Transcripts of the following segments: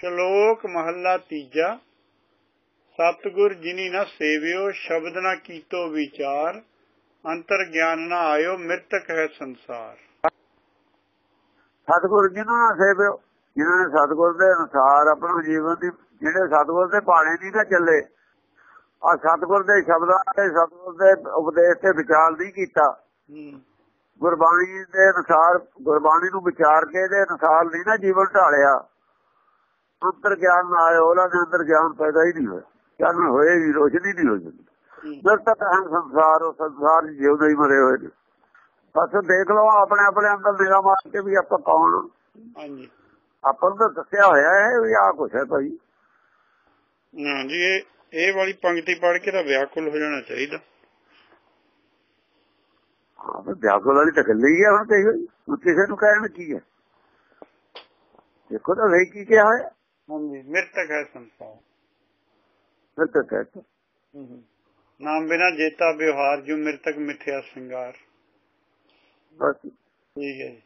ਸ਼ਲੋਕ ਮਹੱਲਾ ਤੀਜਾ। ਸਤਿਗੁਰ ਜਿਨੀ ਨਾ ਸੇਵਿਓ ਸ਼ਬਦ ਨਾ ਕੀਤੋ ਵਿਚਾਰ ਅੰਤਰ ਗਿਆਨ ਨਾ ਆਇਓ ਮਿਰਤਕ ਹੈ ਸੰਸਾਰ। ਸਤਿਗੁਰ ਜਿਹਨੂੰ ਨਾ ਸੇਵਿਓ ਜਿਨ੍ਹਾਂ ਨੇ ਸਤਿਗੁਰ ਦੇ ਅਨੁਸਾਰ ਆਪਣਾ ਜੀਵਨ ਦੀ ਜਿਹੜੇ ਸਤਿਗੁਰ ਦੇ ਬਾਣੇ ਨਹੀਂ ਨਾ ਚੱਲੇ ਆ ਸਤਿਗੁਰ ਦੇ ਸ਼ਬਦਾਂ ਤੇ ਸਤਿਗੁਰ ਦੇ ਉਪਦੇਸ਼ ਤੇ ਵਿਚਾਰ ਨਹੀਂ ਕੀਤਾ। ਗੁਰਬਾਣੀ ਦੇ ਅਨੁਸਾਰ ਗੁਰਬਾਣੀ ਨੂੰ ਵਿਚਾਰ ਕੇ ਦੇ ਅਨੁਸਾਰ ਨਹੀਂ ਨਾ ਜੀਵਨ ਢਾਲਿਆ। ਅੰਤਰ ਗਿਆਨ ਨਾ ਆਇਆ ਉਹਨਾਂ ਦੇ ਅੰਦਰ ਗਿਆਨ ਪੈਦਾ ਹੀ ਨਹੀਂ ਹੋਇਆ। ਗਿਆਨ ਹੋਏ ਵੀ ਰੋਸ਼ਨੀ ਨਹੀਂ ਹੋਈ ਹੂੰ, ਜਦ ਤੱਕ ਹਮ ਸੰਸਾਰ ਉਹ ਸੰਸਾਰ ਜਿਉਂਦੇ ਹੀ ਮਰੇ ਹੋਏ ਨੇ। ਬਸ ਦੇਖ ਲਓ ਆਪਣੇ ਆਪਣੇ ਅੰਦਰ ਨਿਗਾਹ ਮਾਰ ਕੇ ਵੀ ਆਪਾਂ ਕੌਣ ਹਾਂ। ਹਾਂਜੀ। ਆਪਾਂ ਨੂੰ ਤਾਂ ਦੱਸਿਆ ਹੋਇਆ ਹੈ ਵੀ ਆਹ ਕੁਛ ਹੈ ਭਾਈ। ਨਾ ਜੀ ਇਹ ਵਾਲੀ ਪੰਕਤੀ ਪੜ੍ਹ ਕੇ ਤਾਂ ਵਿਆਕੁਲ ਹੋ ਜਾਣਾ ਚਾਹੀਦਾ। ਹਾਂ ਪਰ ਵਿਆਕੁਲ ਵਾਲੀ ਤਾਂ ਗੱਲ ਹੀ ਹੈ ਹੁਣ ਕਹੀ ਹੋਈ ਕਿਸੇ ਨੂੰ ਕਹਿਣ ਕੀ ਹੈ? ਦੇਖੋ ਤਾਂ ਵੇ ਕੀ ਕਿਹਾ ਹੋਇਆ ਹਾਂਜੀ ਮਿਰਤਕ ਹੈ ਸੰਸਾਰ ਕਹਿ ਹੂੰ, ਹੂੰ। ਨਾਮ ਬਿਨਾ ਜੇਤਾ ਵਿਵਹਾਰ ਜੋ ਮਿਰਤਕ ਮਿਥਿਆ ਸ਼ਿੰਗਾਰ। ਬਸ। ਠੀਕ ਹੈ ਜੀ।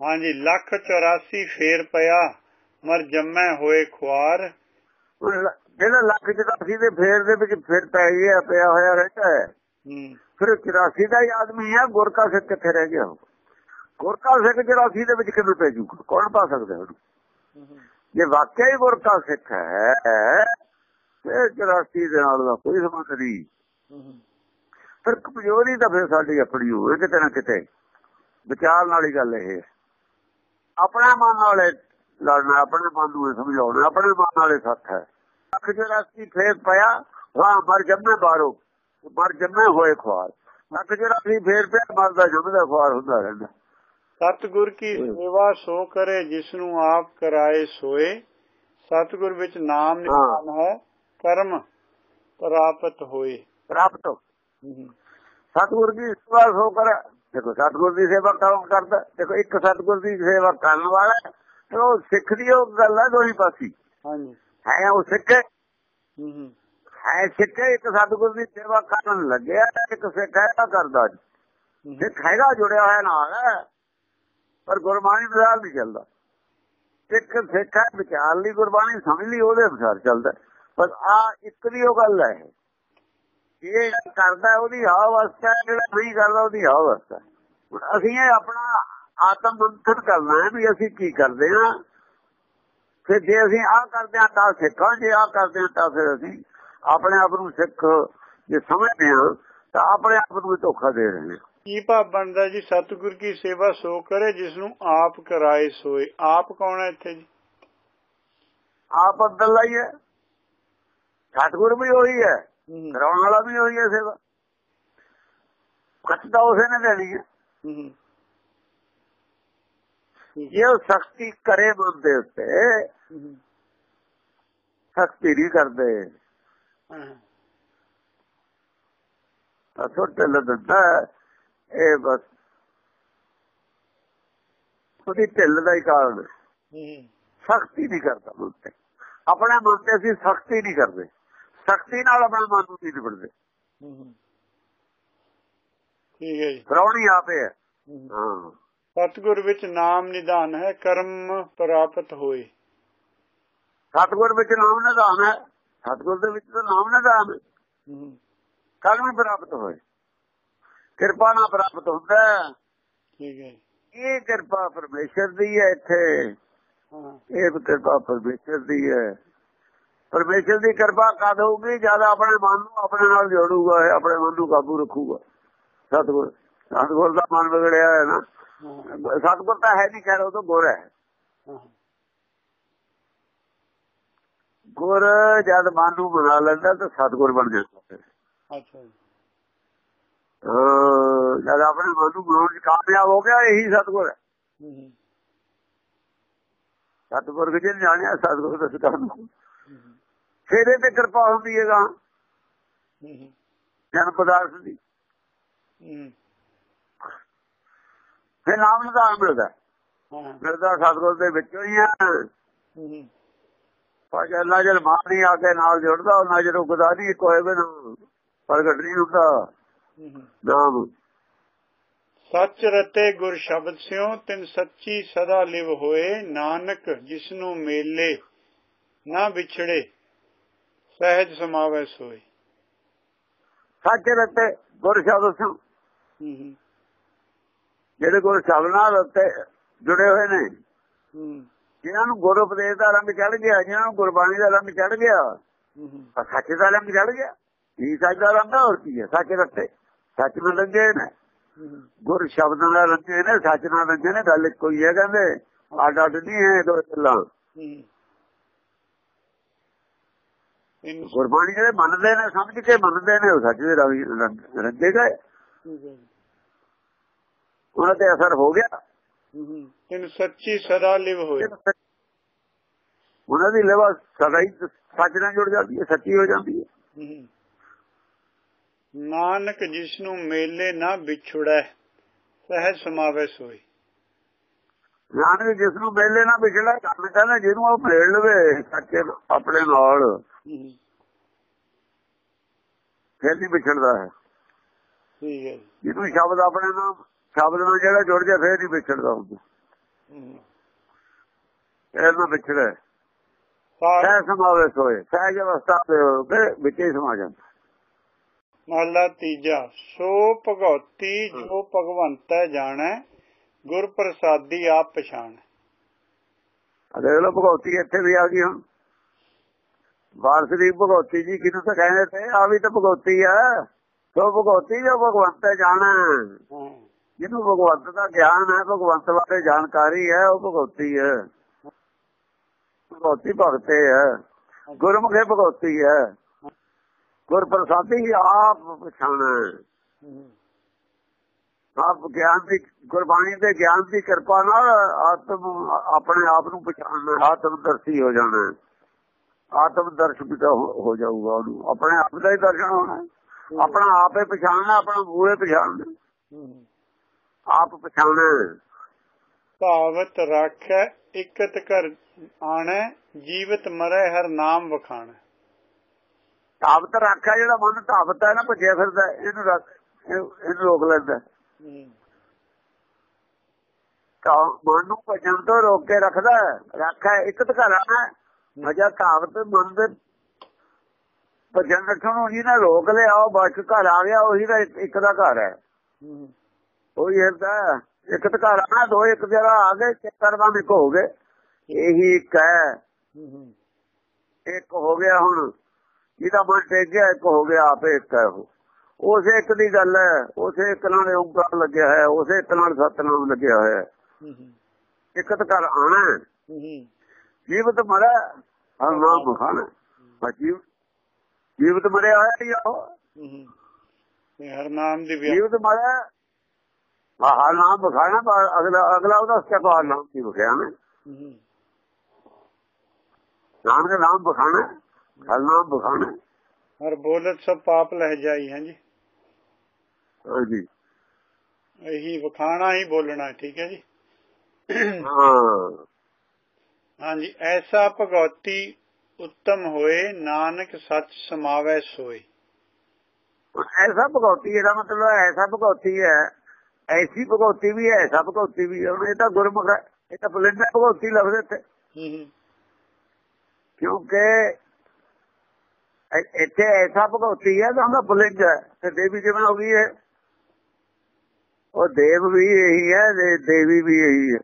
ਹਾਂਜੀ ਲੱਖ 84 ਫੇਰ ਪਿਆ ਮਰ ਜੰਮੈ ਹੋਏ ਖੁਆਰ। ਜਿਹੜਾ ਲੱਖ ਚੁਰਾਸੀ ਦੇ ਫੇਰ ਦੇ ਵਿੱਚ ਫਿਰ ਪੈ ਗਿਆ ਪਿਆ ਹੋਇਆ ਰਹਿੰਦਾ ਹੈ। ਫਿਰ 84 ਦਾ ਹੀ ਆਦਮੀ ਹੈ ਗੁਰਕਾ ਸਿੱਖ ਕਿੱਥੇ ਰਹਿ ਗਿਆ? ਗੁਰਕਾ ਸਿੱਖ 84 ਦੇ ਵਿੱਚ ਕਿਵੇਂ ਪੈ ਜੂਗਾ ਕੌਣ ਪਾ ਸਕਦਾ ਉਹਨੂੰ? ਹੂੰ, ਜੇ ਵਾਕਿਆ ਹੀ ਗੁਰਕਾ ਸਿੱਖ ਹੈ ਤੇ 84 ਦੇ ਨਾਲ ਦਾ ਕੋਈ ਸੰਬੰਧ ਨਹੀਂ। ਫਿਰ ਕਮਜ਼ੋਰੀ ਤਾਂ ਫਿਰ ਸਾਡੀ ਆਪਣੀ ਹੋਵੇ ਕਿਤੇ ਨਾ ਕਿਤੇ। ਵਿਚਾਰ ਨਾਲ ਹੀ ਗੱਲ ਇਹ ਆਪਣਾ ਮਨ ਨਾਲੇ ਲੜਨਾ ਆਪਣੇ ਮਨ ਨੂੰ ਸਮਝਾਉਣਾ ਆਪਣੇ ਮਨ ਨਾਲੇ ਸੱਚ ਹੈ। ਅੱਖ ਜਰਾਸੀ ਫੇਰ ਪਿਆ ਹਾਂ ਮਰ ਜੰਮੇ ਬਾਰੋ ਮਰ ਜੰਮੇ ਹੋਏ ਖਵਾਰ ਅੱਖ ਜਰਾਸੀ ਫੇਰ ਪਿਆ ਮਰਦਾ ਜੰਮਦਾ ਖਵਾਰ ਹੁੰਦਾ ਰਹਿੰਦਾ। ਸਤਿਗੁਰ ਕੀ ਸੇਵਾ ਸੋ ਕਰੇ ਜਿਸ ਨੂੰ ਆਪ ਕਰਾਏ ਸੋਏ। ਸਤਿਗੁਰ ਵਿੱਚ ਨਾਮ ਨਿਸ਼ਾਨ ਹੈ ਕਰਮ ਪ੍ਰਾਪਤ ਹੋਏ। ਪ੍ਰਾਪਤ ਹੂੰ, ਹੂੰ, ਸਤਿਗੁਰ ਦੀ ਸੇਵਾ ਸੋ ਕਰ। ਦੇਖੋ ਸਤਿਗੁਰ ਦੀ ਸੇਵਾ ਕੌਣ ਕਰਦਾ? ਦੇਖੋ ਇੱਕ ਸਤਿਗੁਰ ਦੀ ਸੇਵਾ ਕਰਨ ਵਾਲਾ ਹੈ, ਤੇ ਉਹ ਸਿੱਖ ਦੀ ਉਹ ਗੱਲ ਹੈ ਦੋਈ ਪਾਸੀ। ਹਾਂਜੀ। ਹੈ ਉਹ ਸਿੱਖ ਹੈ? ਹੂੰ, ਹੂੰ, ਹੈ ਸਿੱਖ ਹੈ, ਇੱਕ ਸਤਿਗੁਰ ਦੀ ਸੇਵਾ ਕਰਨ ਲੱਗਿਆ ਇੱਕ ਸਿੱਖ ਹੈਗਾ ਕਰਦਾ ਜੀ। ਹੂੰ, ਸਿੱਖ ਹੈਗਾ ਜੁੜਿਆ ਹੋਇਆ ਨਾਲ ਹੈ। ਪਰ ਗੁਰਬਾਣੀ ਵਿਚਾਰ ਨਹੀਂ ਚੱਲਦਾ। ਇੱਕ ਸਿੱਖ ਹੈ, ਵਿਚਾਰ ਲਈ ਗੁਰਬਾਣੀ, ਸਮਝ ਲਈ ਉਹਦੇ ਅਨੁਸਾਰ ਚੱਲਦਾ ਪਰ ਆ ਇੱਕ ਦੀ ਉਹ ਗੱਲ ਹੈ ਇਹ। ਕਰਦਾ ਉਹਦੀ ਹਾ ਅਵਸਥਾ ਜਿਹੜਾ ਨਹੀਂ ਕਰਦਾ, ਉਹਦੀ ਹਾ ਅਵਸਥਾ ਹੁਣ ਅਸੀਂ ਇਹ ਆਪਣਾ ਆਤਮ ਮੰਥਨ ਕਰਨਾ ਹੈ ਵੀ ਅਸੀਂ ਕੀ ਕਰਦੇ ਹਾਂ। ਫਿਰ ਜੇ ਅਸੀਂ ਆਹ ਕਰਦੇ ਹਾਂ, ਤਾਂ ਸਿੱਖਾਂ, ਜੇ ਆਹ ਕਰਦੇ ਹਾਂ, ਤਾਂ ਫਿਰ ਅਸੀਂ ਆਪਣੇ ਆਪ ਨੂੰ ਸਿੱਖ ਜੇ ਸਮਝਦੇ ਹਾਂ, ਤਾਂ ਆਪਣੇ ਆਪ ਨੂੰ ਵੀ ਧੋਖਾ ਦੇ ਰਹੇ ਹਾਂ। ਕੀ ਭਾਵ ਬਣਦਾ ਜੀ? ਸਤਿਗੁਰ ਕੀ ਸੇਵਾ ਸੋ ਕਰੇ ਜਿਸ ਨੂੰ ਆਪ ਕਰਾਏ ਸੋਏ। ਆਪ ਕੌਣ ਹੈ ਇੱਥੇ ਜੀ? ਆਪ ਅੰਦਰਲਾ ਹੀ ਹੈ। ਸਤਿਗੁਰ ਵੀ ਉਹੀ ਹੈ। ਕਰਾਉਣ ਵਾਲਾ ਵੀ ਉਹੀ ਹੈ ਸੇਵਾ। ਤਾਂ ਉਸੇ ਨੇ ਦੇਣੀ ਹੈ। ਜੇ ਉਹ ਸਖਤੀ ਕਰੇ ਮਨ ਦੇ ਉੱਤੇ ਸਖਤੀ ਨਹੀਂ ਕਰਦੇ। ਛੋਟੇ ਲੱਗਦਾ ਇਹ ਬਸ। ਉਹਦੀ ਢਿੱਲ ਦਾ ਹੀ ਕਾਰਨ ਹੂੰ, ਸਖਤੀ ਨਹੀਂ ਕਰਦਾ ਮਨ ਤੇ। ਆਪਣੇ ਮਨ ਤੇ ਅਸੀਂ ਸਖਤੀ ਨਹੀਂ ਕਰਦੇ। ਸਖਤੀ ਨਾਲ ਆਪਣਾ ਮਨ ਨੂੰ ਨਹੀਂ ਨਿਬੜਦੇ। ਠੀਕ ਹੈ ਜੀ। ਫਰੌਣੀ ਆਪੇ ਹੈ। ਸਤਿਗੁਰ ਵਿੱਚ ਨਾਮ ਨਿਧਾਨ ਹੈ ਕਰਮ ਪ੍ਰਾਪਤ ਹੋਏ। ਸਤਿਗੁਰ ਵਿੱਚ ਨਾਮ ਨਿਧਾਨ ਹੈ। ਸਤਿਗੁਰ ਦੇ ਵਿੱਚ ਤਾਂ ਨਾਮ ਨਿਧਾਨ ਹੂੰ, ਕਰਮ ਪ੍ਰਾਪਤ ਹੋਏ। ਕਿਰਪਾ ਨਾਲ ਪ੍ਰਾਪਤ ਹੁੰਦਾ ਹੈ। ਠੀਕ ਹੈ ਜੀ। ਇਹ ਕਿਰਪਾ ਪਰਮੇਸ਼ਰ ਦੀ ਹੈ ਇੱਥੇ। ਇਹ ਕਿਰਪਾ ਪਰਮੇਸ਼ਰ ਦੀ ਹੈ। ਪਰਮੇਸ਼ਰ ਦੀ ਕਿਰਪਾ ਕਦ ਹੋਊਗੀ? ਜਦ ਆਪਣੇ ਮਨ ਨੂੰ ਆਪਣੇ ਨਾਲ ਜੋੜੂਗਾ ਆਪਣੇ ਮਨ ਨੂੰ ਕਾਬੂ ਰੱਖੂਗਾ। ਸਤਿਗੁਰ ਸਤਿਗੁਰ ਦਾ ਮਨ ਵਿਗੜਿਆ ਹੈ ਨਾ। ਸਤਿਗੁਰ ਤਾਂ ਹੈ ਨਹੀਂ ਕਹਿ ਉਹ ਤਾਂ ਗੁਰ ਹੈ। ਗੁਰ ਜਦ ਮਨ ਨੂੰ ਬਣਾ ਲੈਂਦਾ ਤਾਂ ਸਤਿਗੁਰ ਬਣ ਜਾਂਦਾ। ਅੱਛਾ ਜਦ ਆਪਣੇ ਮਨ ਨੂੰ ਬਣਾਉਣ ਚ ਕਾਮਯਾਬ ਹੋ ਗਿਆ ਇਹੀ ਸਤਿਗੁਰ ਹੈ। ਸਤਿਗੁਰ ਕਿਤੇ ਜਾਣਿਆ ਸਤਿਗੁਰ ਦਾ ਸਿੱਖਾ ਨੂੰ ਫੇਰੇ ਤੇ ਕਿਰਪਾ ਹੁੰਦੀ ਹੈਗਾ ਜਨ ਪਦਾਰਥ ਦੀ। ਫਿਰ ਨਾਮ ਨਿਧਾਨ ਮਿਲਦਾ ਮਿਲਦਾ ਸਤਿਗੁਰ ਦੇ ਵਿੱਚੋਂ ਹੀ ਹੂੰ, ਪਰ ਜਦ ਜਦ ਮਾਂ ਨਹੀਂ ਆ ਕੇ ਨਾਲ ਜੁੜਦਾ ਉਹ ਨਜ਼ਰ ਉਗਦਾ ਨਹੀਂ ਕੋਈ ਵੀ ਪ੍ਰਗਟ ਨਹੀਂ ਹੁੰਦਾ। ਨਾਮ। ਸੱਚ ਰਤੇ ਗੁਰ ਸ਼ਬਦ ਸਿਓ ਤਿਨ ਸੱਚੀ ਸਦਾ ਲਿਵ ਹੋਏ। ਨਾਨਕ ਜਿਸਨੂੰ ਮੇਲੇ ਨਾ ਵਿਛੜੇ ਸਹਿਜ ਸਮਾਵੈ ਸੋਈ ਸੱਚ ਰਤੇ ਗੁਰ ਸ਼ਬਦ ਹੂੰ, ਜਿਹੜੇ ਗੁਰ ਸ਼ਬਦ ਨਾਲ ਉੱਤੇ ਜੁੜੇ ਹੋਏ ਨੇ। ਜਿਨ੍ਹਾਂ ਨੂੰ ਗੁਰ ਉਪਦੇਸ਼ ਦਾ ਰੰਗ ਚੜ ਗਿਆ ਜਿਨ੍ਹਾਂ ਨੂੰ ਗੁਰਬਾਣੀ ਦਾ ਰੰਗ ਚੜ ਗਿਆ ਸੱਚ ਦਾ ਰੰਗ ਚੜ ਗਿਆ। ਇਹ ਸੱਚ ਦਾ ਰੰਗ ਹੋਰ ਕੀ ਹੈ? ਸੱਚ ਰਤੇ। ਸੱਚ ਨਾਲ ਰੰਗੇ ਨੇ। ਗੁਰ ਸ਼ਬਦ ਨਾਲ ਰੰਗੇ ਨੇ ਸੱਚ ਨਾਲ ਰੰਗੇ ਨੇ ਗੱਲ ਇੱਕੋ ਹੀ ਹੈ ਕਹਿੰਦੇ ਅੱਡ ਅੱਡ ਨਹੀਂ ਹੈ ਦੋ ਗੱਲਾਂ। ਗੁਰਬਾਣੀ ਜਿਹੜੇ ਮੰਨਦੇ ਨੇ ਸਮਝ ਕੇ ਮੰਨਦੇ ਨੇ ਉਹ ਸੱਚ ਦੇ ਰੰਗ- ਗਏ। ਉਹਨਾਂ ਤੇ ਅਸਰ ਹੋ ਗਿਆ। ਤਿਨ ਸੱਚੀ ਸਦਾ ਲਿਵ ਹੋਏ। ਉਹਨਾਂ ਦੀ ਲਵਾ ਸਦਾ ਹੀ ਸੱਚ ਨਾਲ ਜੁੜ ਜਾਂਦੀ ਹੈ ਸੱਚੀ ਹੋ ਜਾਂਦੀ ਹੈ। ਨਾਨਕ ਜਿਸਨੂੰ ਮੇਲੇ ਨਾ ਵਿਛੜੈ ਸਹਿਜ ਸਮਾਵੈ ਸੋਈ। ਨਾਨਕ ਜਿਸ ਨੂੰ ਮੇਲੇ ਨਾਲ ਵਿਛੜਾ ਕਰਨ ਕਹਿੰਦਾ ਜਿਹਨੂੰ ਉਹ ਮੇਲ ਲਵੇ ਸੱਚੇ ਆਪਣੇ ਨਾਲ। ਫਿਰ ਨਹੀਂ ਵਿਛੜਦਾ ਹੈ। ਠੀਕ ਹੈ। ਜਿਹਨੂੰ ਸ਼ਬਦ ਆਪਣੇ ਨਾਲ ਸ਼ਬਦ ਨਾਲ ਜਿਹੜਾ ਜੁੜ ਜਾ ਫਿਰ ਨਹੀਂ ਵਿਛੜਦਾ ਹੁੰਦਾ। ਹੂੰ। ਇਹ ਨਾ ਵਿਛੜੇ। ਸਹਿ ਸਮਾਵੇਸ਼ ਹੋਏ ਸਹਿਜ ਅਵਸਥਾ ਦੇ ਵਿੱਚ ਹੀ ਸਮਾ ਜਾਂਦਾ। ਮਹਲਾ ਤੀਜਾ ਸੋ ਭਗਉਤੀ ਜੋ ਭਗਵੰਤੈ ਜਾਣੈ ਗੁਰ ਪ੍ਰਸਾਦੀ ਆਪ ਪਛਾਣੈ। ਦੇਖ ਲਓ ਭਗਵਤੀ ਇੱਥੇ ਵੀ ਆ ਗਈ ਹੁਣ। ਵਾਰਸ ਦੀ ਭਗਵਤੀ ਜੀ ਕਿਹਨੂੰ ਤਾਂ ਕਹਿੰਦੇ ਤੇ ਆ ਵੀ ਤਾਂ ਭਗਵਤੀ ਆ। ਸੋ ਭਗਵਤੀ ਜੋ ਭਗਵੰਤ ਹੈ। ਜਾਣਾ ਜਿਹਨੂੰ ਭਗਵੰਤ ਦਾ ਗਿਆਨ ਹੈ ਭਗਵੰਤ ਬਾਰੇ ਜਾਣਕਾਰੀ ਹੈ ਉਹ ਭਗਵਤੀ ਹੈ। ਭਗਵਤੀ ਭਗਤੇ ਹੈ। ਗੁਰਮੁਖੇ ਭਗਵਤੀ ਹੈ। ਗੁਰ ਪ੍ਰਸਾਦੀ ਆਪ ਪਛਾਣਾ। ਆਪ ਗਿਆਨ ਦੀ, ਗੁਰਬਾਣੀ ਦੇ ਗਿਆਨ ਦੀ ਕਿਰਪਾ ਨਾਲ ਆਤਮ, ਆਪਣੇ ਆਪ ਨੂੰ ਪਛਾਣਨਾ ਆਤਮ ਦਰਸ਼ੀ ਹੋ ਜਾਣਾ। ਆਤਮ ਦਰਸ਼ ਤਾਂ ਹੋ ਜਾਊਗਾ ਉਹਨੂੰ। ਆਪਣੇ ਆਪ ਦਾ ਹੀ ਦਰਸ਼ਨ ਹੋਣਾ। ਆਪਣਾ ਆਪੇ ਪਛਾਣਨਾ, ਆਪਣਾ ਮੂਹੇ ਪਛਾਣਨਾ। ਆਪ ਪਛਾਣਨਾ ਭਾਵਤ ਰਾਖੈ, ਇਕਤ ਕਰ ਆਣੈ, ਜੀਵਤ ਮਰੈ, ਹਰ ਨਾਮ ਵਖਾਣੈ। ਤਾਬਤ ਰੱਖਿਆ ਜਿਹੜਾ ਮਨ ਤਾਬਤ ਹੈ ਨਾ ਭੱਜਿਆ ਫਿਰਦਾ ਹੈ, ਇਹਨੂੰ ਰੱਖ ਇਹ- ਇਹਨੂੰ ਰੋਕ ਲੈਂਦਾ ਹੈ। ਹੂੰ, ਤਾਂ ਮਨ ਨੂੰ ਭਜਣ ਤੋਂ ਰੋਕ ਕੇ ਰੱਖਦਾ ਹੈ। ਰੱਖਿਆ ਇਕਤ ਘਰਾਣਾ ਮਜਾ ਤਾਬਤ ਮਨ ਦੇ ਭਜਣ ਰੱਖਣ ਨੂੰ ਜਿਹਨੇ ਰੋਕ ਲਿਆ ਉਹ ਬਚ ਘਰ ਆ ਗਿਆ ਉਹੀ ਦਾ ਇੱਕ- ਇੱਕ ਦਾ ਘਰ ਹੈ। ਹੂੰ, ਉਹੀ ਹੈ। ਇਕਤ ਘਰ ਆਣਾ ਦੋ ਇੱਕ ਜਗ੍ਹਾ ਆ ਗਏ ਚੱਕਰ ਦਾ ਇੱਕ ਹੋ ਗਏ। ਇਹੀ ਇੱਕ ਹੈ। ਹੂੰ, ਹੂੰ, ਇੱਕ ਹੋ ਗਿਆ ਹੁਣ। ਜਿਹਦਾ ਮਨ ਟੇਕ ਗਿਆ ਇੱਕ ਹੋ ਗਿਆ ਆਪੇ ਇੱਕ ਹੈ ਉਹ। ਉਸੇ ਇੱਕ ਦੀ ਗੱਲ ਹੈ ਉਸੇ ਇੱਕ ਨਾਲ ਓੰਕਾਰ ਲੱਗਿਆ ਹੈ ਉਸੇ ਇੱਕ ਨਾਲ ਸਤਨਾਮ ਲੱਗਿਆ ਹੋਇਆ। ਇਕਤ ਕਰ ਆਣਾ ਜੀਵਤ ਮਰਾ ਹਰ ਨਾਮ ਬਖਾਣਾ ਬਸ ਜੀਵ ਜੀਵਤ ਮਰਿਆ ਹੋਇਆ ਹੀ ਉਹ। ਹਰ ਨਾਮ ਦੀ ਜੀਵਤ ਮਰਾ ਹਰ ਨਾਮ ਬਖਾਣਾ ਅਗਲਾ ਅਗਲਾ ਉਹਦਾ ਸਤਿਕਾਰ ਨਾਮ ਕੀ ਬਖਿਆ ਨੇ ਹੂੰ, ਨਾਨਕ ਨਾਮ ਬਖਾਣਾ ਨਾਮ ਬਖਾਣਾ ਹਰ ਬੋਲਤ ਸਭ ਪਾਪ ਲਹਿ ਜਾਈ ਹੈ ਜੀ? ਹਾਂਜੀ ਇਹੀ ਵਖਾਣਾ ਹੀ ਬੋਲਣਾ ਠੀਕ ਹੈ ਜੀ? ਹਾਂ। ਹਾਂਜੀ ਐਸਾ ਭਗਉਤੀ ਉੱਤਮ ਹੋਏ ਨਾਨਕ ਸੱਚ ਸਮਾਵੈ ਸੋਏ। ਐਸਾ ਭਗਉਤੀ ਇਹਦਾ ਮਤਲਬ ਐਸਾ ਭਗਉਤੀ ਹੈ ਐਸੀ ਭਗਉਤੀ ਵੀ ਹੈ ਐਸਾ ਭਗਉਤੀ ਵੀ ਹੈ। ਇਹ ਤਾਂ ਗੁਰਮੁਖ ਹੈ ਇਹ ਤਾਂ ਪੁਲਿੰਦ ਭਗਉਤੀ ਲਫ਼ਜ਼ ਇੱਥੇ। ਹੂੰ, ਹੂੰ, ਕਿਉਂਕਿ ਇੱਥੇ ਐਸਾ ਭਗਉਤੀ ਹੈ ਤਾਂ ਉਹਦਾ ਪੁਲਿੰਦ ਹੈ। ਤੇ ਦੇਵੀ ਜਿਵੇਂ ਹੋ ਗਈ ਹੈ ਉਹ ਦੇਵ ਵੀ ਇਹੀ ਹੈ ਦੇਵੀ ਵੀ ਇਹੀ ਹੈ।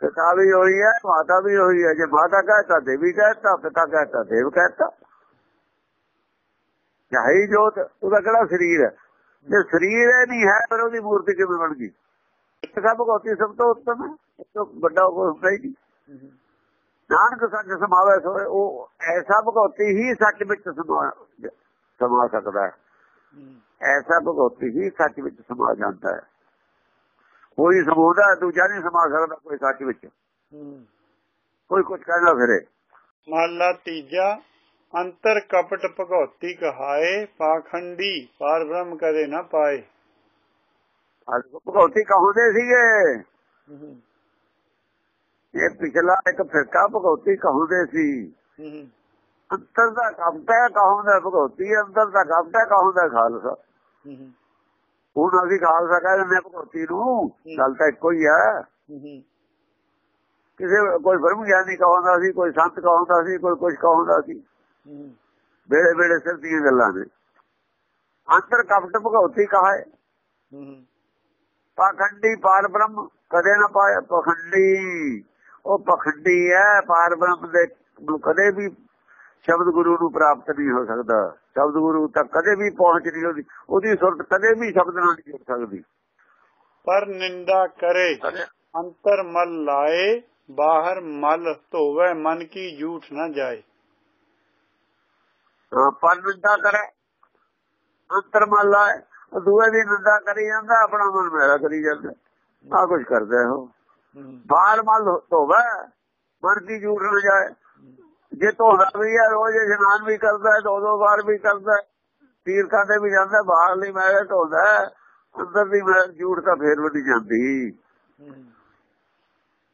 ਪਿਤਾ ਵੀ ਉਹੀ ਹੈ, ਮਾਤਾ ਵੀ ਉਹੀ ਹੈ। ਜੇ ਮਾਤਾ ਕਹਤਾ, ਦੇਵੀ ਕਹਤਾ, ਪਿਤਾ ਕਹਤਾ, ਦੇਵ ਕਹਤਾ। ਚਾਹੀ ਜੋਤ, ਉਹਦਾ ਕਿਹੜਾ ਸਰੀਰ ਹੈ? ਜੇ ਸਰੀਰ ਹੈ ਨਹੀਂ ਹੈ ਪਰ ਉਹਦੀ ਮੂਰਤੀ ਕਿਵੇਂ ਬਣ ਗਈ? ਸਭ ਭਗਉਤੀ ਸਭ ਤੋਂ ਉੱਤਮ ਹੈ ਤੋਂ ਵੱਡਾ ਕੋਈ ਹੁੰਦਾ ਹੀ ਨਹੀਂ। ਨਾਨਕ ਸੱਚ ਸਮਾਵੇਸ਼ ਹੋਏ ਉਹ ਐਸਾ ਭਗਉਤੀ ਹੀ ਸੱਚ ਵਿੱਚ ਸਮਾ ਸਕਦਾ ਹੈ। ਐਸਾ ਭਗਉਤੀ ਹੀ ਸੱਚ ਵਿੱਚ ਸਮਾ ਜਾਂਦਾ ਹੈ। ਕੋਈ ਸਮੂਹਦਾ ਦੂਜਾ ਨਹੀਂ ਸਮਾ ਸਕਦਾ ਕੋਈ ਸੱਚ ਵਿੱਚ। ਕੋਈ ਕੁਝ ਕਹਿੰਦਾ ਫਿਰੇ। ਮਹਲਾ ਤੀਜਾ ਅੰਤਰ ਕਪਟ ਭਗਉਤੀ ਕਹਾਏ ਪਾਖੰਡੀ ਪਾਰ ਬ੍ਰਹਮ ਕਦੇ ਨਾ ਪਾਏ। ਭਗਉਤੀ ਕਹੋਂਦੇ ਸੀਗੇ। ਇਹ ਪਿਛਲਾ ਇੱਕ ਫਿਰਕਾ ਭਗਉਤੀ ਕਹੋਂਦੇ ਸੀ। ਅੰਤਰ ਦਾ ਕੰਮ ਹੈ ਕਹੋਂਦਾ ਭਗਉਤੀ ਅੰਦਰ ਦਾ ਕੰਮ ਹੈ ਕਹੋਂਦਾ ਖਾਲਸਾ। ਹੂੰ, ਹੂੰ, ਹੁਣ ਅਸੀਂ ਖਾਲਸਾ ਕਹਿ ਦਿੰਦੇ ਹਾਂ ਭਗਵਤੀ ਨੂੰ ਗੱਲ ਤਾਂ ਇੱਕੋ ਹੀ ਹੂੰ ਕਿਸੇ ਕੋਈ ਬ੍ਰਹਮ ਗਿਆਨੀ ਕਹਾਉਂਦਾ ਸੀ ਕੋਈ ਸੰਤ ਕਹਾਉਂਦਾ ਸੀ ਕੋਈ ਕੁਝ ਕਹਾਉਂਦਾ ਸੀ। ਹੂੰ ਵੇਲੇ ਵੇਲੇ ਸਿਰ ਦੀਆਂ ਗੱਲਾਂ ਨੇ। ਅੰਤਰ ਕਪਟ ਭਗਵਤੀ ਕਹਾ ਹੈ ਹੂੰ। ਪਾਖੰਡੀ ਪਾਰ ਬ੍ਰਹਮ ਕਦੇ ਨਾ ਪਾਇਆ ਪਖੰਡੀ। ਉਹ ਪਖੰਡੀ ਹੈ ਪਾਰ ਬ੍ਰਹਮ ਦੇ ਨੂੰ ਕਦੇ ਵੀ ਸ਼ਬਦ ਗੁਰੂ ਨੂੰ ਪ੍ਰਾਪਤ ਨਹੀਂ ਹੋ ਸਕਦਾ। ਸ਼ਬਦ ਗੁਰੂ ਤੱਕ ਕਦੇ ਵੀ ਪਹੁੰਚ ਨਹੀਂ ਉਹਦੀ ਉਹਦੀ ਸੁਰਤ ਕਦੇ ਵੀ ਸ਼ਬਦ ਨਾਲ ਨਹੀਂ ਜੁੜ ਸਕਦੀ। ਪਰ ਨਿੰਦਾ ਕਰੇ ਅੰਤਰ ਮਲ ਲਾਏ ਬਾਹਰ ਮਲ ਧੋਵੇ ਮਨ ਕੀ ਝੂਠ ਨਾ ਜਾਏ। ਪਰ ਨਿੰਦਾ ਕਰੇ ਅੰਤਰ ਮੱਲਾ ਉਹ ਦੂਏ ਦੀ ਨਿੰਦਾ ਕਰੀ ਜਾਂਦਾ ਆਪਣਾ ਮਨ ਮੇਰਾ ਕਰੀ ਜਾਂਦਾ। ਆ ਕੁਝ ਕਰਦਾ ਉਹ। ਹੂੰ ਬਾਹਰ ਮਲ ਧੋਵੇ ਕੀ ਝੂਠ ਨਾ ਜਾਏ। ਜੇ ਧੋਦਾ ਵੀ ਹੈ ਰੋਜ਼ ਇਸ਼ਨਾਨ ਵੀ ਕਰਦਾ ਹੈ ਦੋ ਦੋ ਵਾਰ ਵੀ ਕਰਦਾ ਹੈ। ਤੀਰਥਾਂ ਤੇ ਵੀ ਜਾਂਦਾ ਹੈ, ਬਾਹਰ ਲਈ ਮੈਲ ਧੋਦਾ ਹੈ, ਅੰਦਰ ਦੀ ਮੈਲ ਝੂਠ ਤਾਂ ਫੇਰ ਵੀ ਨਹੀਂ ਜਾਂਦੀ। ਹੂੰ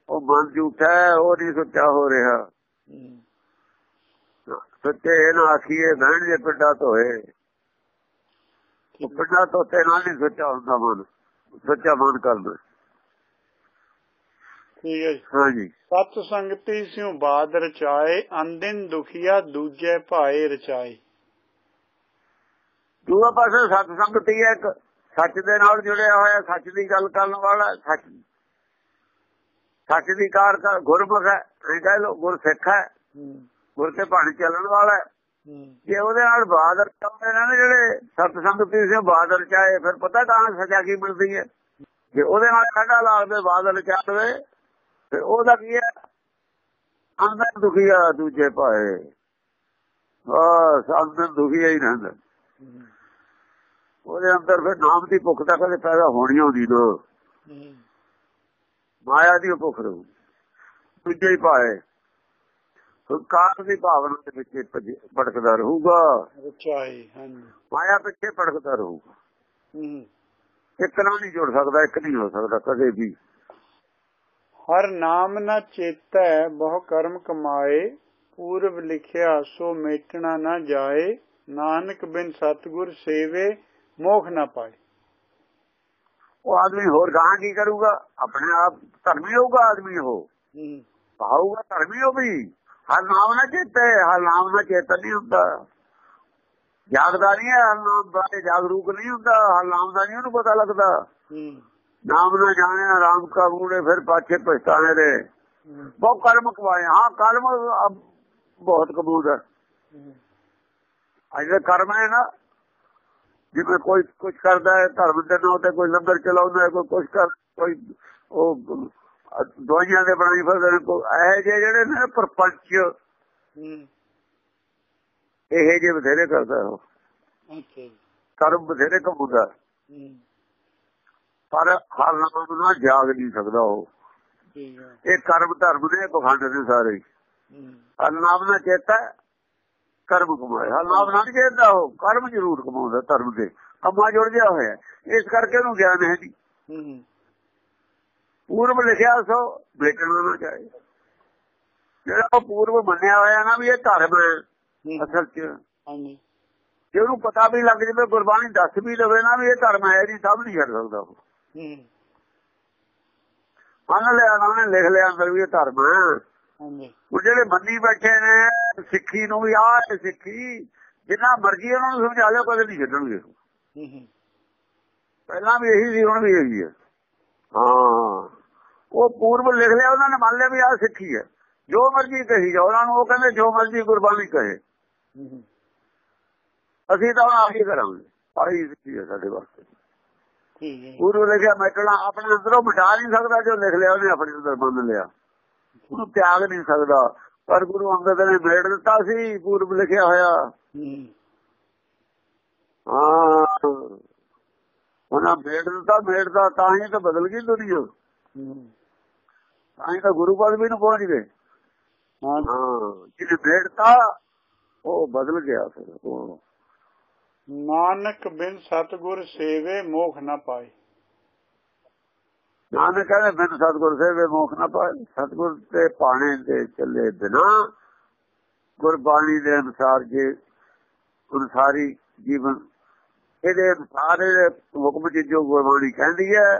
ਉਹ ਮਨ ਝੂਠਾ ਹੈ ਉਹ ਨਹੀਂ ਸੱਚਾ ਹੋ ਰਿਹਾ। ਹੂੰ ਸੱਚੇ ਇਹ ਨਾ ਆਖੀਏ ਬਹਿਣ ਜੇ ਪਿੰਡਾ ਧੋਏ। ਉਹ ਪਿੰਡਾ ਧੋਤੇ ਨਾਲ ਨਹੀਂ ਸੱਚਾ ਹੁੰਦਾ ਮਨ ਸੱਚਾ ਮਨ ਕਰਦਾ ਠੀਕ ਹੈ ਜੀ। ਹਾਂਜੀ। ਸਤ ਸੰਗਤੀ ਸਿਉ ਬਾਦ ਰਚਾਏ ਅੰਦਿਨ ਦੁਖੀਆ ਦੂਜੇ ਭਾਏ ਰਚਾਏ। ਦੂਆ ਪਾਸੇ ਸਤ ਸੰਗਤੀ ਹੈ ਇੱਕ ਸੱਚ ਦੇ ਨਾਲ ਜੁੜਿਆ ਹੋਇਆ ਸੱਚ ਦੀ ਗੱਲ ਕਰਨ ਵਾਲਾ ਸੱਚ ਸੱਚ ਦੀ ਕਾਰ ਕਰ ਗੁਰਮੁਖ ਹੈ ਕਹਿ ਲੋ ਗੁਰਸਿੱਖ ਹੈ ਹੂੰ। ਗੁਰ ਤੇ ਬਾਣੀ ਚੱਲਣ ਵਾਲਾ ਜੇ ਉਹਦੇ ਨਾਲ ਬਾਦਰ ਚਾਹੁੰਦੇ ਨੇ ਜਿਹੜੇ ਸਤ ਸੰਗਤੀ ਸੇ ਬਾਦਰ ਚਾਹੇ ਫਿਰ ਪਤਾ ਕਹਾਂ ਸਜ਼ਾ ਕੀ ਮਿਲਦੀ ਹੈ? ਜੇ ਉਹਦੇ ਨਾਲ ਸਾਡਾ ਲਾਗਦੇ ਬਾਦਲ ਚਾਹਵੇ ਤੇ ਉਹਦਾ ਕੀ ਹੈ? ਅੰਦਰ ਦੁਖੀਆ ਦੂਜੇ ਪਾਏ ਬਸ ਅੰਦਰ ਦੁਖੀਆ ਹੀ ਰਹਿੰਦਾ। ਹੂੰ ਉਹਦੇ ਅੰਦਰ ਫਿਰ ਨਾਮ ਦੀ ਭੁੱਖ ਤਾਂ ਕਦੇ ਪੈਦਾ ਹੋਣੀ ਹੁੰਦੀ ਹੂੰ ਮਾਇਆ ਦੀ ਭੁੱਖ ਰਹੂ। ਦੂਜੇ ਹੀ ਪਾਏ ਸੰਕਾਰ ਦੀ ਭਾਵਨਾ ਦੇ ਵਿੱਚ ਭਟਕਦਾ ਰਹੂਗਾ। ਮਾਇਆ ਪਿੱਛੇ ਭਟਕਦਾ ਰਹੂਗਾ। ਹੂੰ। ਇੱਕ ਨਾਲ ਨਹੀਂ ਜੁੜ ਸਕਦਾ ਇੱਕ ਨਹੀਂ ਹੋ ਸਕਦਾ ਕਦੇ ਵੀ। ਹਰ ਨਾਮ ਨ ਚੇਤੈ ਬਹੁ ਕਰਮ ਕਮਾਏ ਪੂਰਬ ਲਿਖਿਆ ਸੋ ਮੇਟਣਾ ਨਾ ਜਾਏ ਨਾਨਕ ਬਿਨ ਸਤਗੁਰ ਸੇਵੇ ਮੋਖ ਨਾ ਪਾਏ। ਉਹ ਆਦਮੀ ਹੋਰ ਗਾਂ ਕੀ ਕਰੂਗਾ? ਆਪਣੇ ਆਪ ਧਰਮੀ ਹੋਊਗਾ ਆਦਮੀ ਉਹ। ਹੂੰ। ਪਾਊਗਾ ਧਰਮੀ ਉਹ ਵੀ। ਹਰ ਨਾਮ ਨਾ ਚੇਤੇ ਹਰ ਨਾਮ ਨਾ ਚੇਤਨ ਨਹੀਂ ਹੁੰਦਾ। ਜਾਗਦਾ ਨਹੀਂ ਹੈ ਹਰ ਨਾਮ ਬਾਰੇ ਜਾਗਰੂਕ ਨਹੀਂ ਹੁੰਦਾ। ਹਰ ਨਾਮ ਦਾ ਨਹੀਂ ਉਹਨੂੰ ਪਤਾ ਲੱਗਦਾ। ਹੂੰ। ਨਾਮ ਨਾ ਜਾਣਿਆ ਰਾਮ ਕਾ ਗੂੜੇ ਫਿਰ ਪਾਛੇ ਪਛਤਾਣੇ ਦੇ ਬਹੁਤ ਕਰਮ ਕਮਾਏ। ਹਾਂ ਕਰਮ ਬਹੁਤ ਕਬੂਲ ਹੈ। ਅੱਜ ਕਰਮ ਹੈ ਨਾ। ਜਿਵੇਂ ਕੋਈ ਕੁਝ ਕਰਦਾ ਹੈ ਧਰਮ ਦੇ ਨਾਂ ਤੇ ਕੋਈ ਲੰਗਰ ਚਲਾਉਂਦਾ ਹੈ ਕੋਈ ਕੁਝ ਕਰ ਕੋਈ ਉਹ ਦਵਾਈਆਂ ਦੇ ਬਣਾਈ ਫਿਰਦੇ ਨੇ ਇਹ ਜਿਹੇ ਜਿਹੜੇ ਨੇ ਪਰਪੰਚ। ਇਹ ਜੇ ਬਥੇਰੇ ਕਰਦਾ ਉਹ। ਕਰਮ ਬਥੇਰੇ ਕਬੂਦਾ ਹੂੰ। ਪਰ ਹਰ ਨਾਮ ਨਾਲ ਜਾਗ ਨਹੀਂ ਸਕਦਾ ਉਹ। ਇਹ ਕਰਮ ਧਰਮ ਦੇ ਪਖੰਡ ਨੇ ਸਾਰੇ। ਹਰ ਨਾਮ ਨਾਲ ਚੇਤਾ ਕਰਮ ਕਮਾਏ ਹਰ ਨਾਮ ਨਾਲ ਚੇਤਾ ਉਹ ਕਰਮ ਜ਼ਰੂਰ ਕਮਾਉਂਦਾ ਧਰਮ ਦੇ ਕੰਮਾਂ ਜੁੜ ਗਿਆ ਹੋਇਆ। ਇਸ ਕਰਕੇ ਉਹਨੂੰ ਗਿਆਨ ਹੈ ਜੀ ਪੂਰਬ ਲਿਖਿਆ ਸੋ ਬੇਟਣਾ ਨਾ ਚਾਹੇ ਜਿਹੜਾ ਉਹ ਪੂਰਬ ਮੰਨਿਆ ਹੋਇਆ ਨਾ ਵੀ ਇਹ ਧਰਮ ਹੈ ਅਸਲ 'ਚ। ਹਾਂਜੀ। ਜੇ ਉਹਨੂੰ ਪਤਾ ਵੀ ਲੱਗ ਜਵੇ ਗੁਰਬਾਣੀ ਦੱਸ ਵੀ ਲਵੇ ਨਾ ਵੀ ਇਹ ਧਰਮ ਹੈ ਨਹੀਂ ਸਭ ਨਹੀਂ ਛੱਡ ਸਕਦਾ ਉਹ। ਮੰਨ ਲਿਆ ਨਾ ਉਹਨੇ ਲਿਖ ਲਿਆ ਅੰਦਰ ਵੀ ਧਰਮ ਹਾਂਜੀ। ਉਹ ਜਿਹੜੇ ਮੰਨੀ ਬੈਠੇ ਨੇ ਸਿੱਖੀ ਨੂੰ ਵੀ ਆਹ ਸਿੱਖੀ ਜਿੰਨਾ ਮਰਜ਼ੀ ਉਹਨਾਂ ਨੂੰ ਸਮਝਾ ਲਿਓ ਕਦੇ ਨਹੀਂ ਛੱਡਣਗੇ। ਹੂੰ ਹੂੰ। ਪਹਿਲਾਂ ਵੀ ਇਹੀ ਸੀ ਹੁਣ ਵੀ ਇਹੀ ਹੈ। ਹਾਂ। ਉਹ ਪੂਰਬ ਲਿਖ ਲਿਆ ਉਹਨਾਂ ਨੇ ਮੰਨ ਲਿਆ ਵੀ ਆਹ ਸਿੱਖੀ ਹੈ। ਜੋ ਮਰਜ਼ੀ ਕਹੀ ਜਾ ਉਹਨਾਂ ਨੂੰ ਉਹ ਕਹਿੰਦੇ ਜੋ ਮਰਜ਼ੀ ਗੁਰਬਾਣੀ ਕਹੇ। ਅਸੀਂ ਤਾਂ ਆਹੀ ਕਰਾਂਗੇ। ਆਹੀ ਸਿੱਖੀ ਹੈ ਸਾਡੇ ਵਾਸਤੇ। ਪੂਰਬ ਲਿਖਿਆ ਮਿਟਣਾ ਆਪਣੇ ਅੰਦਰੋਂ ਮਿਟਾ ਨਹੀਂ ਸਕਦਾ ਜੋ ਲਿਖ ਲਿਆ ਉਹਨੇ ਆਪਣੇ ਅੰਦਰ ਬੰਨ ਲਿਆ। ਉਹਨੂੰ ਤਿਆਗ ਨਹੀਂ ਸਕਦਾ। ਪਰ ਗੁਰੂ ਅੰਗਦ ਨੇ ਮੇੜ ਦਿੱਤਾ ਸੀ ਪੂਰਬ ਲਿਖਿਆ ਹੋਇਆ। ਹੂੰ। ਉਹਨਾਂ ਮੇੜ ਦਿੱਤਾ ਮੇੜ ਦਾ ਤਾਂ ਹੀ ਤਾਂ ਬਦਲ ਗਈ ਦੁਨੀਆ। ਤਾਂ ਹੀ ਤਾਂ ਗੁਰੂ ਪਦਵੀ ਨੂੰ ਪਹੁੰਚ ਗਏ। ਹਾਂ। ਹਾਂ ਜਿਹਨੇ ਮੇੜਤਾ ਉਹ ਬਦਲ ਗਿਆ ਫਿਰ ਉਹ ਨਾਨਕ ਬਿਨ ਸਤਗੁਰ ਸੇਵੇ ਮੋਖ ਨਾ ਪਾਏ। ਨਾਨਕ ਕਹਿੰਦੇ ਬਿਨ ਸਤਗੁਰ ਸੇਵੇ ਮੋਖ ਨਾ ਪਾਏ। ਸਤਗੁਰ ਤੇ ਪਾਣੇ ਦੇ ਚੱਲੇ ਬਿਨਾ ਗੁਰਬਾਣੀ ਦੇ ਅਨੁਸਾਰ ਜੇ ਅਨੁਸਾਰੀ ਜੀਵਨ ਇਹਦੇ ਸਾਰੇ ਹੁਕਮ ਚ ਜੋ ਗੁਰਬਾਣੀ ਕਹਿੰਦੀ ਹੈ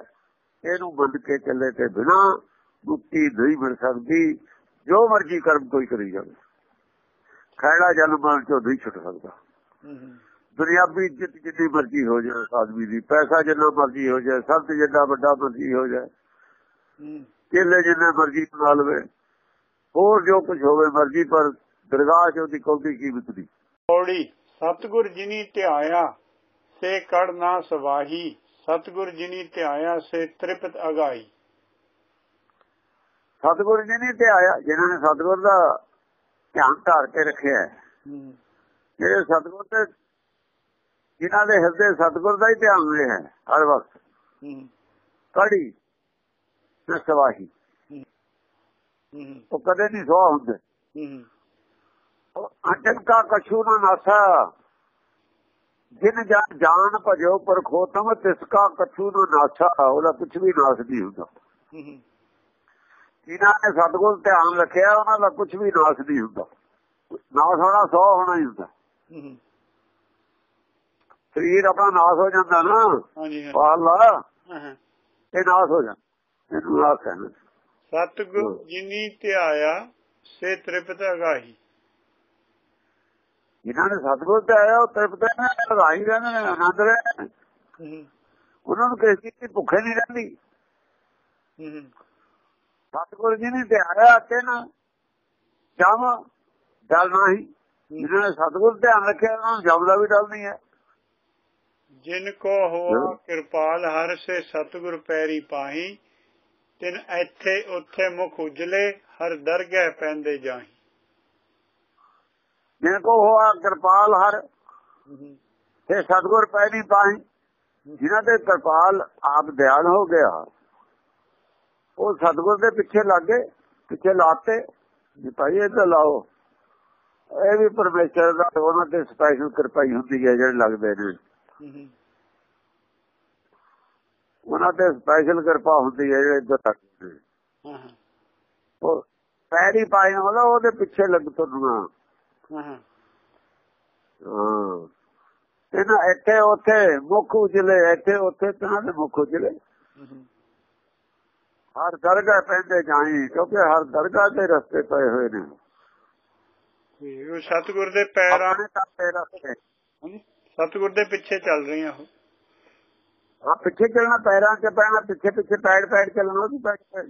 ਇਹਨੂੰ ਮੰਨ ਕੇ ਚੱਲੇ ਤੇ ਬਿਨਾ ਮੁਕਤੀ ਨਹੀਂ ਮਿਲ ਸਕਦੀ। ਜੋ ਮਰਜ਼ੀ ਕਰਮ ਕੋਈ ਕਰੀ ਜਾਵੇ। ਖੈੜਾ ਜਨਮਾਂ ਚੋਂ ਨਹੀਂ ਛੁੱਟ ਸਕਦਾ। ਦੁਨਿਆਵੀ ਇੱਜ਼ਤ ਜਿੰਨੀ ਮਰਜ਼ੀ ਹੋ ਜਾਏ ਆਦਮੀ ਦੀ ਪੈਸਾ ਜਿੰਨਾ ਮਰਜ਼ੀ ਹੋ ਜਾਏ ਸੰਤ ਜਿੰਨਾ ਵੱਡਾ ਮਰਜ਼ੀ ਹੋ ਜਾਏ ਚੇਲੇ ਜਿੰਨੇ ਮਰਜ਼ੀ ਬਣਾ ਲਵੇ ਹੋਰ ਜੋ ਕੁਝ ਹੋਵੇ ਮਰਜ਼ੀ ਪਰ ਦਰਗਾਹ ਚ ਉਹਦੀ ਕੋਈ ਕੀਮਤ ਨਹੀਂ। ਪੌੜੀ ਸਤਗੁਰ ਜਿਨੀ ਧਿਆਇਆ ਸੇ ਕੜ ਨਾ ਸਵਾਹੀ ਸਤਗੁਰ ਜਿਨੀ ਧਿਆਇਆ ਸੇ ਤ੍ਰਿਪਤ ਅਗਾਈ ਸਤਿਗੁਰ ਜੀ ਨਹੀਂ ਤੇ ਆਇਆ ਜਿਨ੍ਹਾਂ ਨੇ ਸਤਿਗੁਰ ਦਾ ਧਿਆਨ ਧਾਰ ਕੇ ਰੱਖਿਆ ਜਿਹੜੇ ਸਤਿਗੁਰ ਤੇ ਜਿਨ੍ਹਾਂ ਦੇ ਹਿਰਦੇ ਸਤਿਗੁਰ ਦਾ ਹੀ ਧਿਆਨ ਰਿਹਾ ਹੈ ਹਰ ਵਕਤ। ਕੜੀ ਤੇ ਸਵਾਹੀ। ਉਹ ਕਦੇ ਨਹੀਂ ਸਵਾ ਹੁੰਦੇ। ਹੂੰ। ਅਟਕ ਕਾ ਕਛੂ ਨਾ ਨਾਸਾ। ਜਿਨ ਜਨ ਭਜੋ ਪਰ ਖੋਤਮ ਤਿਸ ਕਾ ਕਛੂ ਨਾ ਨਾਸਾ। ਉਹਦਾ ਕੁਝ ਵੀ ਨਾਸ ਨਹੀਂ ਹੁੰਦਾ। ਜਿਨ੍ਹਾਂ ਨੇ ਸਤਿਗੁਰ ਧਿਆਨ ਰੱਖਿਆ ਉਹਨਾਂ ਦਾ ਕੁਝ ਵੀ ਨਾਸ ਨਹੀਂ ਹੁੰਦਾ। ਨਾਸ ਹੋਣਾ ਸੌ ਹੋਣਾ ਹੀ ਹੁੰਦਾ। ਹੂੰ। ਸਰੀਰ ਆਪਣਾ ਨਾਸ ਹੋ ਜਾਂਦਾ ਨਾ ਹਾਂਜੀ ਹਾਂ ਪਾਲਾ ਇਹ ਨਾਸ ਹੋ ਜਾਂਦਾ। ਇਹਨੂੰ ਨਾਸ ਕਹਿੰਦੇ ਸਤਗੁਰ ਜਿਨੀ ਧਿਆਇਆ ਸੇ ਤ੍ਰਿਪਤ ਅਗਾਈ ਜਿਨ੍ਹਾਂ ਨੇ ਸਤਿਗੁਰ ਤੇ ਆਇਆ ਉਹ ਤ੍ਰਿਪਤ ਨੇ ਰਾਈ ਰਹਿੰਦੇ ਨੇ। ਆਨੰਦ ਰਹਿੰਦੇ ਉਹਨਾਂ ਨੂੰ ਕਿਸੇ ਦੀ ਭੁੱਖੇ ਨਹੀਂ ਰਹਿੰਦੀ? ਹੂੰ ਸਤਿਗੁਰ ਜੀ ਨੇ ਤੇ ਆਇਆ ਤੇ ਨਾ ਜਮ ਡਲ ਨਹੀਂ ਜਿਨ੍ਹਾਂ ਨੇ ਸਤਿਗੁਰ ਧਿਆਨ ਰੱਖਿਆ ਉਹਨਾਂ ਨੂੰ ਜਮ ਦਾ ਵੀ ਡਲ ਨਹੀਂ ਹੈ। ਜਿਨ ਕੋ ਹੋਆ ਕਿਰਪਾਲ ਹਰ ਸੇ ਸਤਗੁਰ ਪੈਰੀ ਪਾਹੀ ਤਿਨ ਇੱਥੇ ਉੱਥੇ ਮੁਖ ਉਜਲੇ ਹਰ ਦਰਗਹਿ ਪੈਂਦੇ ਜਾਹੀ। ਜਿਨ ਕੋ ਹੋਆ ਕਿਰਪਾਲ ਹਰ ਤੇ ਸਤਿਗੁਰ ਪੈ ਨਹੀਂ ਪਾਈ ਜਿਨ੍ਹਾਂ ਤੇ ਕਿਰਪਾਲ ਆਪ ਦਿਆਲ ਹੋ ਗਿਆ। ਉਹ ਸਤਿਗੁਰ ਦੇ ਪਿੱਛੇ ਲੱਗੇ ਪਿੱਛੇ ਲਾਤੇ ਵੀ ਭਾਈ ਇਹ ਤਾਂ ਲਾਓ। ਇਹ ਵੀ ਪਰਮੇਸ਼ਰ ਦਾ ਉਹਨਾਂ ਤੇ ਸਪੈਸ਼ਲ ਕਿਰਪਾਈ ਹੁੰਦੀ ਹੈ ਜਿਹੜੇ ਲੱਗਦੇ ਨੇ। ਉਹਨਾਂ ਤੇ ਸਪੈਸ਼ਲ ਕਿਰਪਾ ਹੁੰਦੀ ਹੈ ਜਿਹੜੇ ਇੱਧਰ ਨੇ। ਉਹ ਪੈਰੀ ਪਾਈ ਮਤਲਬ ਉਹਦੇ ਪਿੱਛੇ ਲੱਗ ਤੁਰਨਾ। ਹਾਂ। ਇਹਨਾਂ ਇੱਥੇ ਉੱਥੇ ਮੁੱਖ ਉਜਲੇ ਇੱਥੇ ਉੱਥੇ ਤਾਂ ਦੇ ਮੁੱਖ ਉਜਲੇ। ਹਰ ਦਰਗਾਹ ਪੈਂਦੇ ਜਾਈ ਕਿਉਂਕਿ ਹਰ ਦਰਗਾਹ ਦੇ ਰਸਤੇ ਪਏ ਹੋਏ ਨੇ। ਉਹ ਸਤਗੁਰ ਦੇ ਪੈਰਾਂ ਤਾਂ ਤੇ ਰਸਤੇ। ਸਤਿਗੁਰ ਦੇ ਪਿੱਛੇ ਚੱਲ ਰਹੀਆਂ ਉਹ। ਆ ਪਿੱਛੇ ਚੱਲਣਾ, ਪੈਰਾਂ 'ਚ ਪੈਣਾ ਪਿੱਛੇ ਪਿੱਛੇ ਪੈੜ ਪੈੜ ਚੱਲਣਾ ਉਹਦੀ ਪੈੜ ਪੈੜ